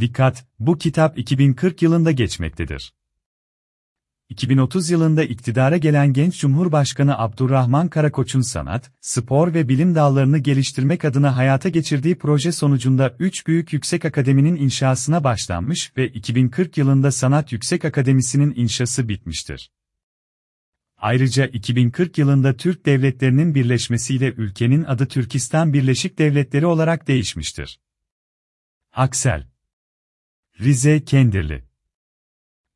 Dikkat, bu kitap 2040 yılında geçmektedir. 2030 yılında iktidara gelen genç Cumhurbaşkanı Abdurrahman Karakoç'un sanat, spor ve bilim dallarını geliştirmek adına hayata geçirdiği proje sonucunda 3 büyük yüksek akademinin inşasına başlanmış ve 2040 yılında Sanat Yüksek Akademisi'nin inşası bitmiştir. Ayrıca 2040 yılında Türk devletlerinin birleşmesiyle ülkenin adı Türkistan Birleşik Devletleri olarak değişmiştir. Aksel Rize Kendirli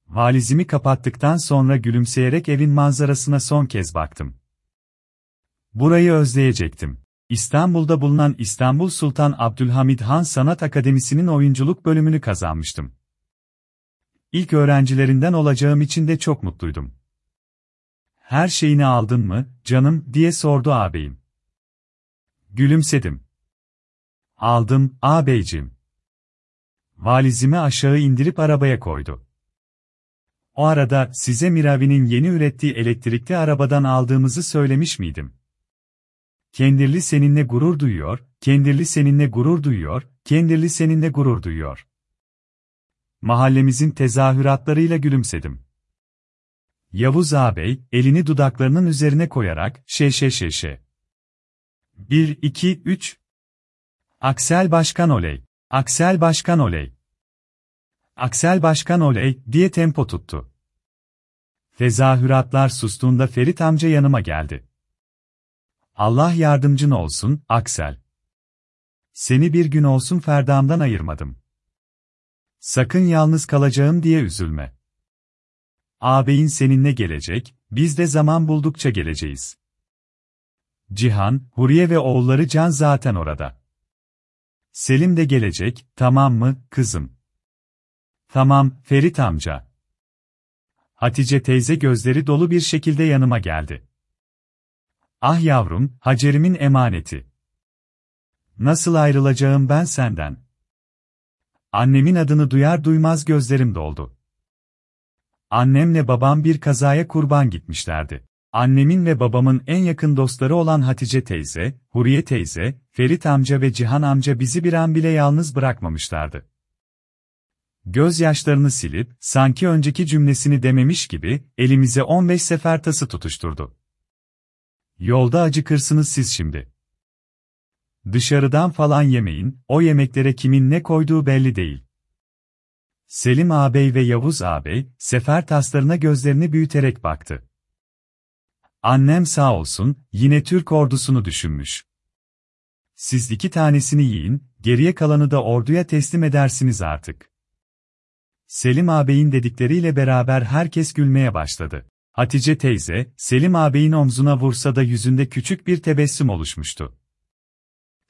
Valizimi kapattıktan sonra gülümseyerek evin manzarasına son kez baktım. Burayı özleyecektim. İstanbul'da bulunan İstanbul Sultan Abdülhamid Han Sanat Akademisi'nin oyunculuk bölümünü kazanmıştım. İlk öğrencilerinden olacağım için de çok mutluydum. Her şeyini aldın mı, canım, diye sordu ağabeyim. Gülümsedim. Aldım, ağabeyciğim. Valizimi aşağı indirip arabaya koydu. O arada size Miravi'nin yeni ürettiği elektrikli arabadan aldığımızı söylemiş miydim? Kendirli seninle gurur duyuyor, kendirli seninle gurur duyuyor, kendirli seninle gurur duyuyor. Mahallemizin tezahüratlarıyla gülümsedim. Yavuz ağabey, elini dudaklarının üzerine koyarak, şe şe şe şe. 1, 2, 3. Aksel Başkan oley. Aksel Başkan oley. Aksel Başkan oley, diye tempo tuttu. Tezahüratlar sustuğunda Ferit amca yanıma geldi. Allah yardımcın olsun, Aksel. Seni bir gün olsun Ferda'mdan ayırmadım. Sakın yalnız kalacağım diye üzülme. Ağabeyin seninle gelecek, biz de zaman buldukça geleceğiz. Cihan, Huriye ve oğulları Can zaten orada. Selim de gelecek, tamam mı, kızım? Tamam, Ferit amca. Hatice teyze gözleri dolu bir şekilde yanıma geldi. Ah yavrum, Hacer'imin emaneti. Nasıl ayrılacağım ben senden? Annemin adını duyar duymaz gözlerim doldu. Annemle babam bir kazaya kurban gitmişlerdi. Annemin ve babamın en yakın dostları olan Hatice teyze, Huriye teyze, Ferit amca ve Cihan amca bizi bir an bile yalnız bırakmamışlardı. Gözyaşlarını silip, sanki önceki cümlesini dememiş gibi, elimize 15 sefer tası tutuşturdu. Yolda acıkırsınız siz şimdi. Dışarıdan falan yemeyin, o yemeklere kimin ne koyduğu belli değil. Selim ağabey ve Yavuz ağabey, sefer taslarına gözlerini büyüterek baktı. Annem sağ olsun, yine Türk ordusunu düşünmüş. Siz iki tanesini yiyin, geriye kalanı da orduya teslim edersiniz artık. Selim ağabeyin dedikleriyle beraber herkes gülmeye başladı. Hatice teyze, Selim ağabeyin omzuna vursa da yüzünde küçük bir tebessüm oluşmuştu.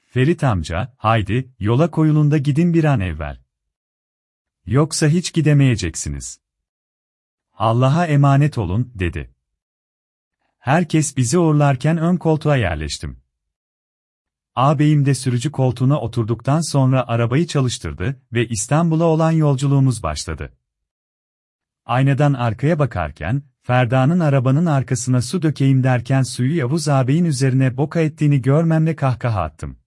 Ferit amca, haydi, yola koyulunda gidin bir an evvel. Yoksa hiç gidemeyeceksiniz. Allah'a emanet olun, dedi. Herkes bizi uğurlarken ön koltuğa yerleştim. Ağabeyim de sürücü koltuğuna oturduktan sonra arabayı çalıştırdı ve İstanbul'a olan yolculuğumuz başladı. Aynadan arkaya bakarken, Ferda'nın arabanın arkasına su dökeyim derken suyu Yavuz ağabeyin üzerine boka ettiğini görmemle kahkaha attım.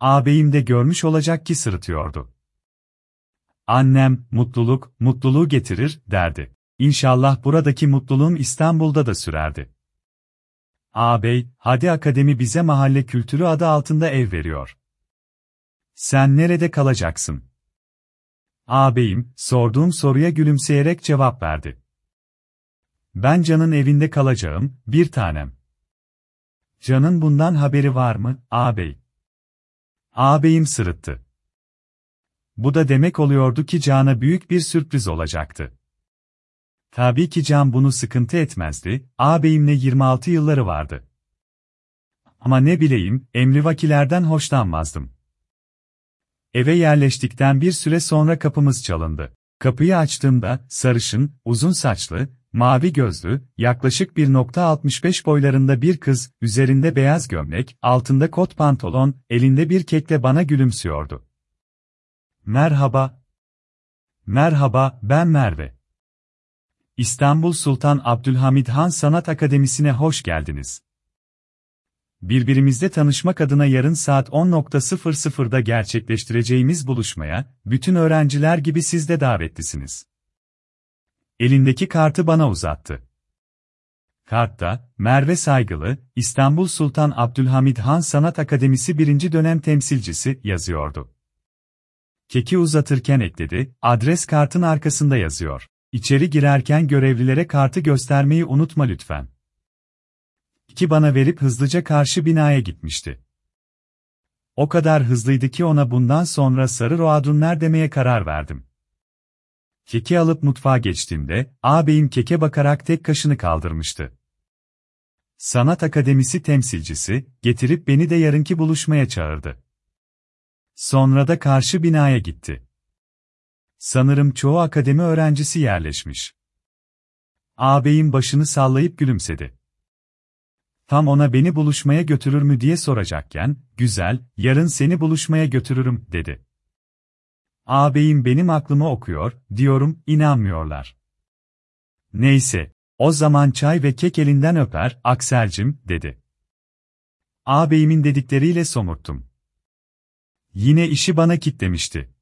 Ağabeyim de görmüş olacak ki sırıtıyordu. Annem, mutluluk, mutluluğu getirir, derdi. İnşallah buradaki mutluluğum İstanbul'da da sürerdi. Ağabey, hadi akademi bize mahalle kültürü adı altında ev veriyor. Sen nerede kalacaksın? Ağabeyim, sorduğum soruya gülümseyerek cevap verdi. Ben Can'ın evinde kalacağım, bir tanem. Can'ın bundan haberi var mı, ağabey? Ağabeyim sırıttı. Bu da demek oluyordu ki Can'a büyük bir sürpriz olacaktı. Tabii ki Can bunu sıkıntı etmezdi, ağabeyimle 26 yılları vardı. Ama ne bileyim, emrivakilerden hoşlanmazdım. Eve yerleştikten bir süre sonra kapımız çalındı. Kapıyı açtığımda, sarışın, uzun saçlı, mavi gözlü, yaklaşık 1.65 boylarında bir kız, üzerinde beyaz gömlek, altında kot pantolon, elinde bir kekle bana gülümsüyordu. Merhaba. Merhaba, ben Merve. İstanbul Sultan Abdülhamid Han Sanat Akademisi'ne hoş geldiniz. birbirimizle tanışmak adına yarın saat 10.00'da gerçekleştireceğimiz buluşmaya, bütün öğrenciler gibi siz de davetlisiniz. Elindeki kartı bana uzattı. Kartta, Merve Saygılı, İstanbul Sultan Abdülhamid Han Sanat Akademisi 1. dönem temsilcisi yazıyordu. Keki uzatırken ekledi, adres kartın arkasında yazıyor. İçeri girerken görevlilere kartı göstermeyi unutma lütfen. Ki bana verip hızlıca karşı binaya gitmişti. O kadar hızlıydı ki ona bundan sonra Sarı Roadunlar demeye karar verdim. Keki alıp mutfağa geçtiğimde, ağabeyim keke bakarak tek kaşını kaldırmıştı. Sanat Akademisi temsilcisi, getirip beni de yarınki buluşmaya çağırdı. Sonra da karşı binaya gitti. Sanırım çoğu akademi öğrencisi yerleşmiş. Ağabeyim başını sallayıp gülümsedi. Tam ona beni buluşmaya götürür mü diye soracakken, güzel, yarın seni buluşmaya götürürüm, dedi. Ağabeyim benim aklımı okuyor, diyorum, inanmıyorlar. Neyse, o zaman çay ve kek elinden öper, Akselcim, dedi. Ağabeyimin dedikleriyle somurttum. Yine işi bana kitlemişti.